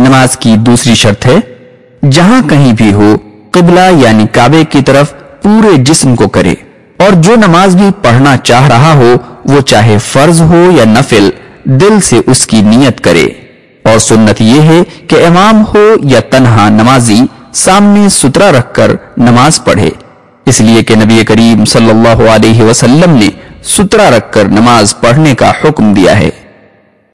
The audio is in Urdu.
نماز کی دوسری شرط ہے، جہاں کہیں بھی ہو، قبلہ یعنی کعبے کی طرف پورے جسم کو کرے۔ اور جو نماز بھی پڑھنا چاہ رہا ہو، وہ چاہے فرض ہو یا نفل، دل سے اس کی نیت کرے۔ اور سنت یہ ہے کہ امام ہو یا تنہا نمازی، سامنے سترا رکھ کر نماز پڑھے۔ اس لیے کہ نبی کریم صلی اللہ علیہ وسلم نے سترا رکھ کر نماز پڑھنے کا حکم دیا ہے۔